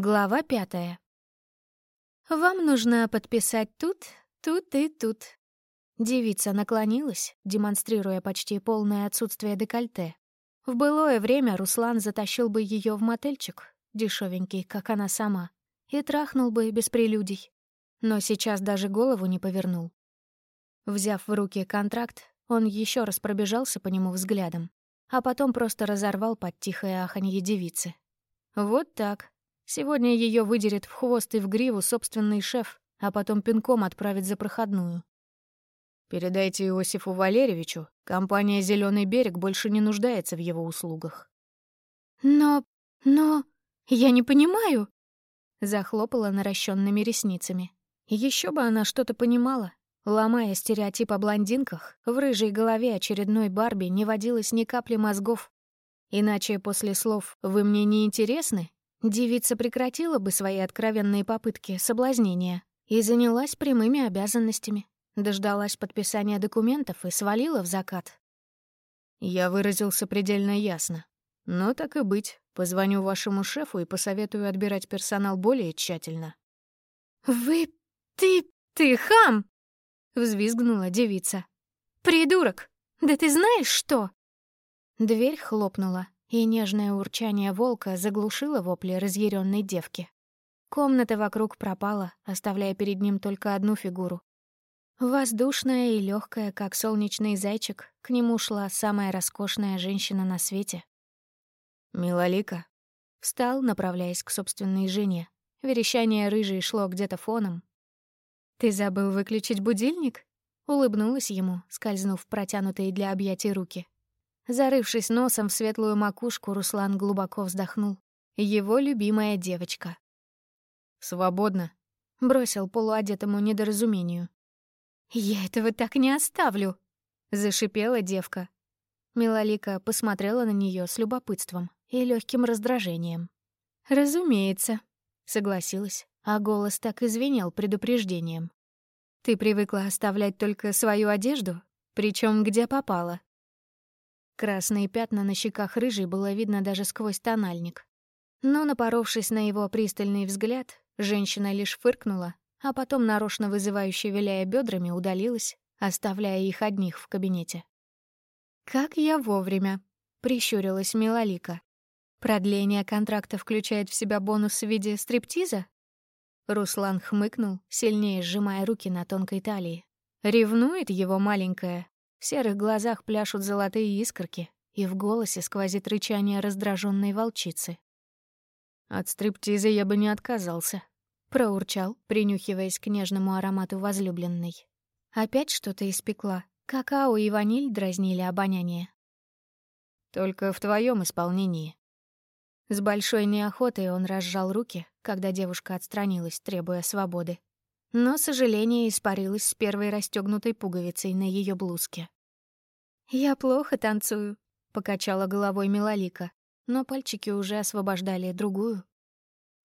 Глава пятая. «Вам нужно подписать тут, тут и тут». Девица наклонилась, демонстрируя почти полное отсутствие декольте. В былое время Руслан затащил бы ее в мотельчик, дешевенький, как она сама, и трахнул бы без прелюдий. Но сейчас даже голову не повернул. Взяв в руки контракт, он еще раз пробежался по нему взглядом, а потом просто разорвал под тихое аханье девицы. Вот так. Сегодня ее выдерет в хвост и в гриву собственный шеф, а потом пинком отправит за проходную. Передайте Иосифу Валерьевичу, компания «Зеленый берег» больше не нуждается в его услугах. Но... но... я не понимаю. Захлопала наращенными ресницами. Еще бы она что-то понимала. Ломая стереотип о блондинках, в рыжей голове очередной Барби не водилось ни капли мозгов. Иначе после слов «вы мне не интересны» девица прекратила бы свои откровенные попытки соблазнения и занялась прямыми обязанностями, дождалась подписания документов и свалила в закат. Я выразился предельно ясно. Но так и быть, позвоню вашему шефу и посоветую отбирать персонал более тщательно. «Вы... ты... ты хам!» — взвизгнула девица. «Придурок! Да ты знаешь что?» Дверь хлопнула, и нежное урчание волка заглушило вопли разъяренной девки. Комната вокруг пропала, оставляя перед ним только одну фигуру. Воздушная и легкая, как солнечный зайчик, к нему шла самая роскошная женщина на свете. «Милолика», — встал, направляясь к собственной жене. Верещание рыжей шло где-то фоном. «Ты забыл выключить будильник?» — улыбнулась ему, скользнув протянутые для объятий руки. Зарывшись носом в светлую макушку, Руслан глубоко вздохнул. Его любимая девочка. «Свободно», — бросил полуодетому недоразумению. «Я этого так не оставлю», — зашипела девка. Милолика посмотрела на нее с любопытством и легким раздражением. «Разумеется», — согласилась, а голос так извинил предупреждением. «Ты привыкла оставлять только свою одежду, причем где попало. Красные пятна на щеках рыжей было видно даже сквозь тональник. Но, напоровшись на его пристальный взгляд, женщина лишь фыркнула, а потом, нарочно вызывающе виляя бедрами, удалилась, оставляя их одних в кабинете. «Как я вовремя!» — прищурилась Милолика. «Продление контракта включает в себя бонус в виде стриптиза?» Руслан хмыкнул, сильнее сжимая руки на тонкой талии. Ревнует его маленькая, в серых глазах пляшут золотые искорки, и в голосе сквозит рычание раздраженной волчицы. «От стриптиза я бы не отказался», — проурчал, принюхиваясь к нежному аромату возлюбленной. Опять что-то испекла. Какао и ваниль дразнили обоняние. «Только в твоем исполнении». С большой неохотой он разжал руки, когда девушка отстранилась, требуя свободы но сожаление испарилось с первой расстёгнутой пуговицей на её блузке. «Я плохо танцую», — покачала головой Милолика, но пальчики уже освобождали другую.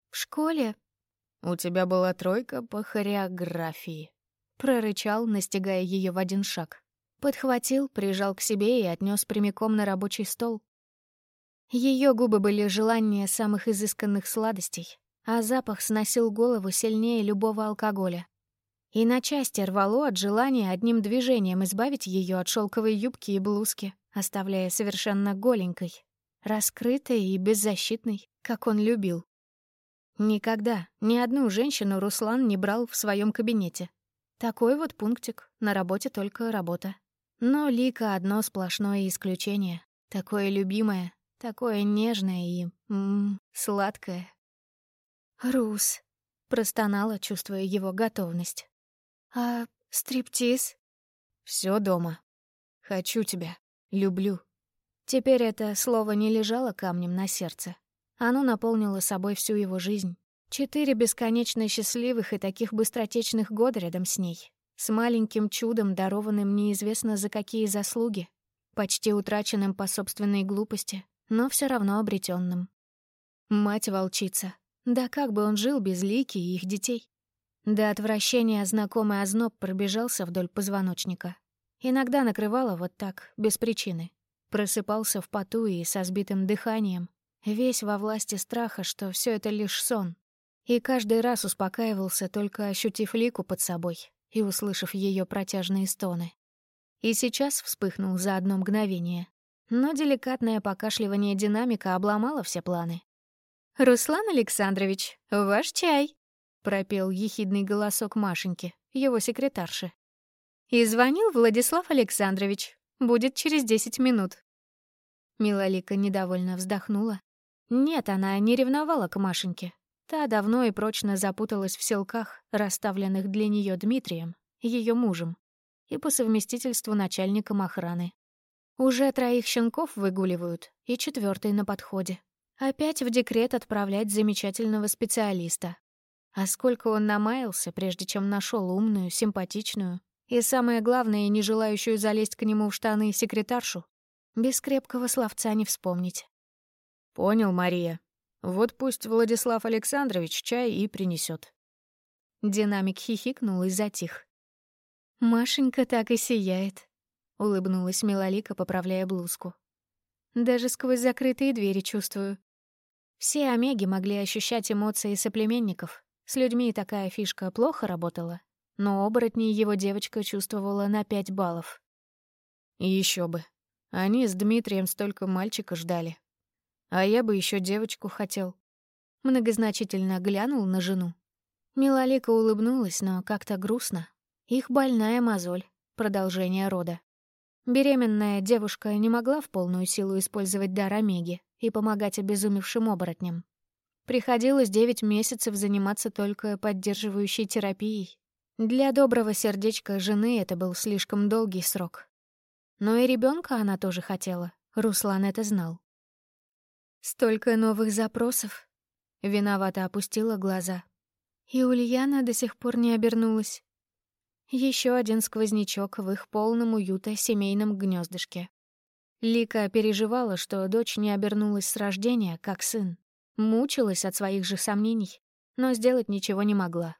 «В школе?» «У тебя была тройка по хореографии», — прорычал, настигая её в один шаг. Подхватил, прижал к себе и отнёс прямиком на рабочий стол. Её губы были желание самых изысканных сладостей, а запах сносил голову сильнее любого алкоголя. И на части рвало от желания одним движением избавить ее от шелковой юбки и блузки, оставляя совершенно голенькой, раскрытой и беззащитной, как он любил. Никогда ни одну женщину Руслан не брал в своем кабинете. Такой вот пунктик, на работе только работа. Но Лика — одно сплошное исключение. Такое любимое, такое нежное и... М -м, сладкое. «Рус», — простонала, чувствуя его готовность. «А стриптиз?» Все дома. Хочу тебя. Люблю». Теперь это слово не лежало камнем на сердце. Оно наполнило собой всю его жизнь. Четыре бесконечно счастливых и таких быстротечных года рядом с ней. С маленьким чудом, дарованным неизвестно за какие заслуги. Почти утраченным по собственной глупости, но все равно обретенным. Мать-волчица, да как бы он жил без Лики и их детей? До отвращения знакомый озноб пробежался вдоль позвоночника. Иногда накрывало вот так, без причины. Просыпался в поту и со сбитым дыханием. весь во власти страха, что все это лишь сон. И каждый раз успокаивался, только ощутив Лику под собой и услышав ее протяжные стоны. И сейчас вспыхнул за одно мгновение. Но деликатное покашливание динамика обломало все планы. «Руслан Александрович, ваш чай!» — пропел ехидный голосок Машеньки, его секретарши. «И звонил Владислав Александрович. Будет через десять минут». Милолика недовольно вздохнула. Нет, она не ревновала к Машеньке. Та давно и прочно запуталась в селках, расставленных для нее Дмитрием, ее мужем, и по совместительству начальником охраны. Уже троих щенков выгуливают, и четвертый на подходе. Опять в декрет отправлять замечательного специалиста. А сколько он намаялся, прежде чем нашел умную, симпатичную и, самое главное, не желающую залезть к нему в штаны секретаршу, без крепкого словца не вспомнить. «Понял, Мария. Вот пусть Владислав Александрович чай и принесет. Динамик хихикнул и затих. «Машенька так и сияет», — улыбнулась Милолика, поправляя блузку. «Даже сквозь закрытые двери чувствую. Все омеги могли ощущать эмоции соплеменников. С людьми такая фишка плохо работала, но оборотней его девочка чувствовала на пять баллов. И еще бы. Они с Дмитрием столько мальчика ждали. А я бы еще девочку хотел. Многозначительно глянул на жену. Милолика улыбнулась, но как-то грустно. Их больная мозоль, продолжение рода. Беременная девушка не могла в полную силу использовать дар Омеги и помогать обезумевшим оборотням. Приходилось девять месяцев заниматься только поддерживающей терапией. Для доброго сердечка жены это был слишком долгий срок. Но и ребенка она тоже хотела. Руслан это знал. Столько новых запросов. Виновато опустила глаза. И Ульяна до сих пор не обернулась. Еще один сквознячок в их полном уюта семейном гнездышке. Лика переживала, что дочь не обернулась с рождения, как сын. Мучилась от своих же сомнений, но сделать ничего не могла.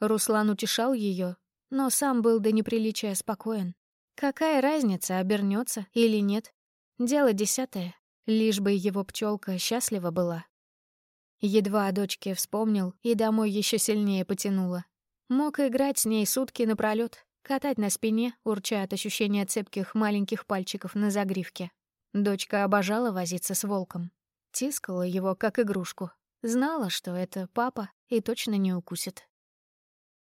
Руслан утешал ее, но сам был до неприличия спокоен. Какая разница, обернется или нет? Дело десятое, лишь бы его пчелка счастлива была. Едва о дочке вспомнил и домой еще сильнее потянуло. Мог играть с ней сутки напролёт, катать на спине, урча от ощущения цепких маленьких пальчиков на загривке. Дочка обожала возиться с волком. Тискала его, как игрушку. Знала, что это папа, и точно не укусит.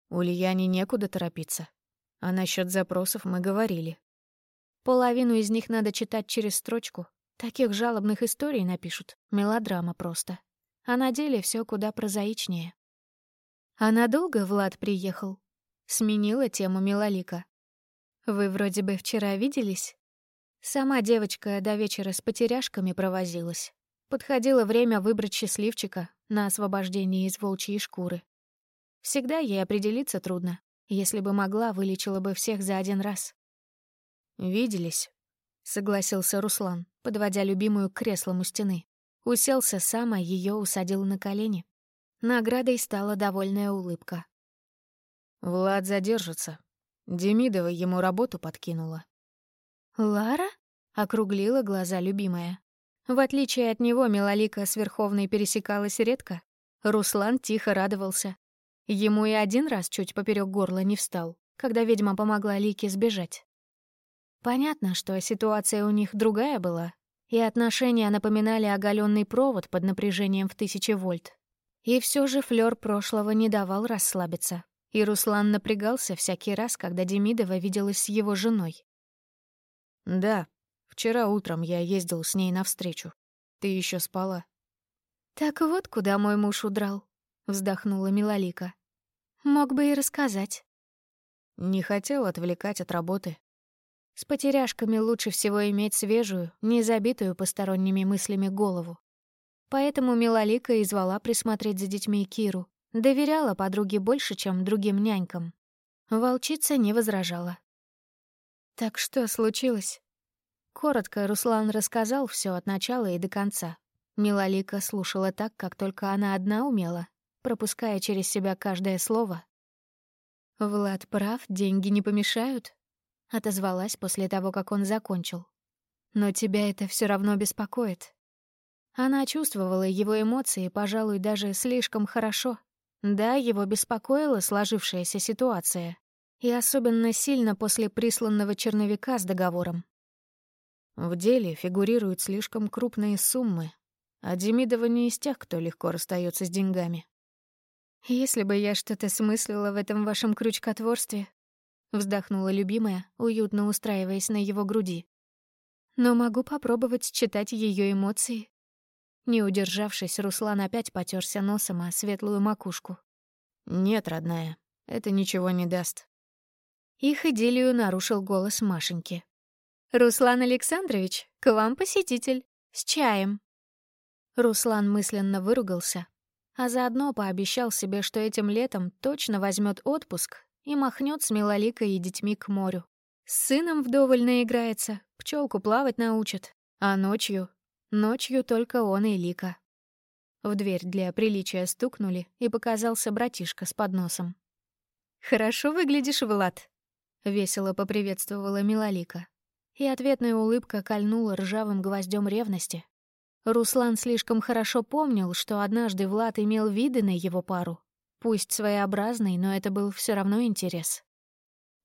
Ульяне некуда торопиться. А насчет запросов мы говорили. Половину из них надо читать через строчку. Таких жалобных историй напишут. Мелодрама просто. А на деле все куда прозаичнее. А надолго Влад приехал? Сменила тему Милолика. Вы вроде бы вчера виделись? Сама девочка до вечера с потеряшками провозилась. Подходило время выбрать счастливчика на освобождение из волчьей шкуры. Всегда ей определиться трудно. Если бы могла, вылечила бы всех за один раз. «Виделись», — согласился Руслан, подводя любимую к креслам у стены. Уселся сам, а ее усадил на колени. Наградой стала довольная улыбка. «Влад задержится. Демидова ему работу подкинула». «Лара?» — округлила глаза любимая. В отличие от него, Милолика с Верховной пересекалась редко. Руслан тихо радовался, Ему и один раз чуть поперек горла не встал, когда ведьма помогла Лике сбежать. Понятно, что ситуация у них другая была, и отношения напоминали оголенный провод под напряжением в тысячи вольт. И все же флёр прошлого не давал расслабиться, и Руслан напрягался всякий раз, когда Демидова виделась с его женой. «Да, вчера утром я ездил с ней навстречу. Ты еще спала». «Так вот, куда мой муж удрал», — вздохнула Милолика. Мог бы и рассказать. Не хотел отвлекать от работы. С потеряшками лучше всего иметь свежую, не забитую посторонними мыслями голову. Поэтому Милолика и звала присмотреть за детьми Киру. Доверяла подруге больше, чем другим нянькам. Волчица не возражала. «Так что случилось?» Коротко Руслан рассказал все от начала и до конца. Милолика слушала так, как только она одна умела, пропуская через себя каждое слово. «Влад прав, деньги не помешают», — отозвалась после того, как он закончил. «Но тебя это все равно беспокоит». Она чувствовала его эмоции, пожалуй, даже слишком хорошо. Да, его беспокоила сложившаяся ситуация. И особенно сильно после присланного черновика с договором. В деле фигурируют слишком крупные суммы, а Демидова не из тех, кто легко расстается с деньгами. «Если бы я что-то смыслила в этом вашем крючкотворстве», — вздохнула любимая, уютно устраиваясь на его груди. «Но могу попробовать читать ее эмоции». Не удержавшись, Руслан опять потерся носом о светлую макушку. «Нет, родная, это ничего не даст». Их идиллию нарушил голос Машеньки. «Руслан Александрович, к вам посетитель. С чаем». Руслан мысленно выругался, а заодно пообещал себе, что этим летом точно возьмет отпуск и махнет с Милоликой и детьми к морю. С сыном вдоволь наиграется, пчелку плавать научит, а ночью... Ночью только он и Лика. В дверь для приличия стукнули, и показался братишка с подносом. «Хорошо выглядишь, Влад», — весело поприветствовала Милолика. И ответная улыбка кольнула ржавым гвоздем ревности, Руслан слишком хорошо помнил, что однажды Влад имел виды на его пару. Пусть своеобразный, но это был все равно интерес.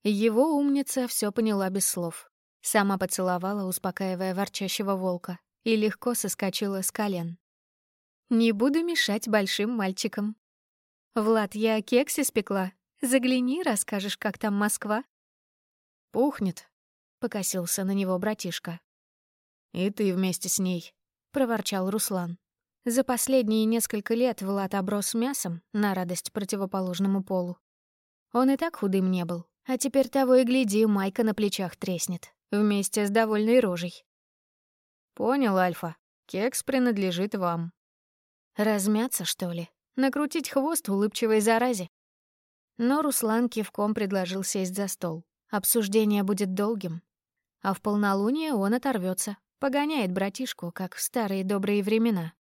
Его умница все поняла без слов. Сама поцеловала, успокаивая ворчащего волка, и легко соскочила с колен. «Не буду мешать большим мальчикам». «Влад, я кекс испекла. Загляни, расскажешь, как там Москва». «Пухнет», — покосился на него братишка. «И ты вместе с ней», проворчал Руслан. За последние несколько лет Влад оброс мясом на радость противоположному полу. Он и так худым не был, а теперь того и гляди, майка на плечах треснет, вместе с довольной рожей. «Понял, Альфа. Кекс принадлежит вам». Размяться, что ли? Накрутить хвост улыбчивой заразе? Но Руслан кивком предложил сесть за стол. Обсуждение будет долгим. А в полнолуние он оторвется, Погоняет братишку, как в старые добрые времена.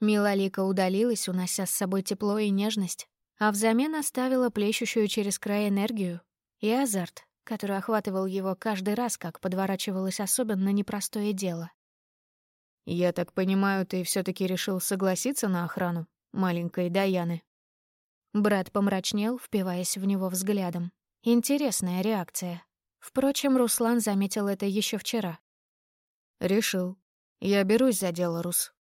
Милолика удалилась, унося с собой тепло и нежность, а взамен оставила плещущую через край энергию и азарт, который охватывал его каждый раз, как подворачивалось особенно непростое дело. «Я так понимаю, ты все таки решил согласиться на охрану маленькой Даяны?» Брат помрачнел, впиваясь в него взглядом. Интересная реакция. Впрочем, Руслан заметил это еще вчера. «Решил. Я берусь за дело, Рус.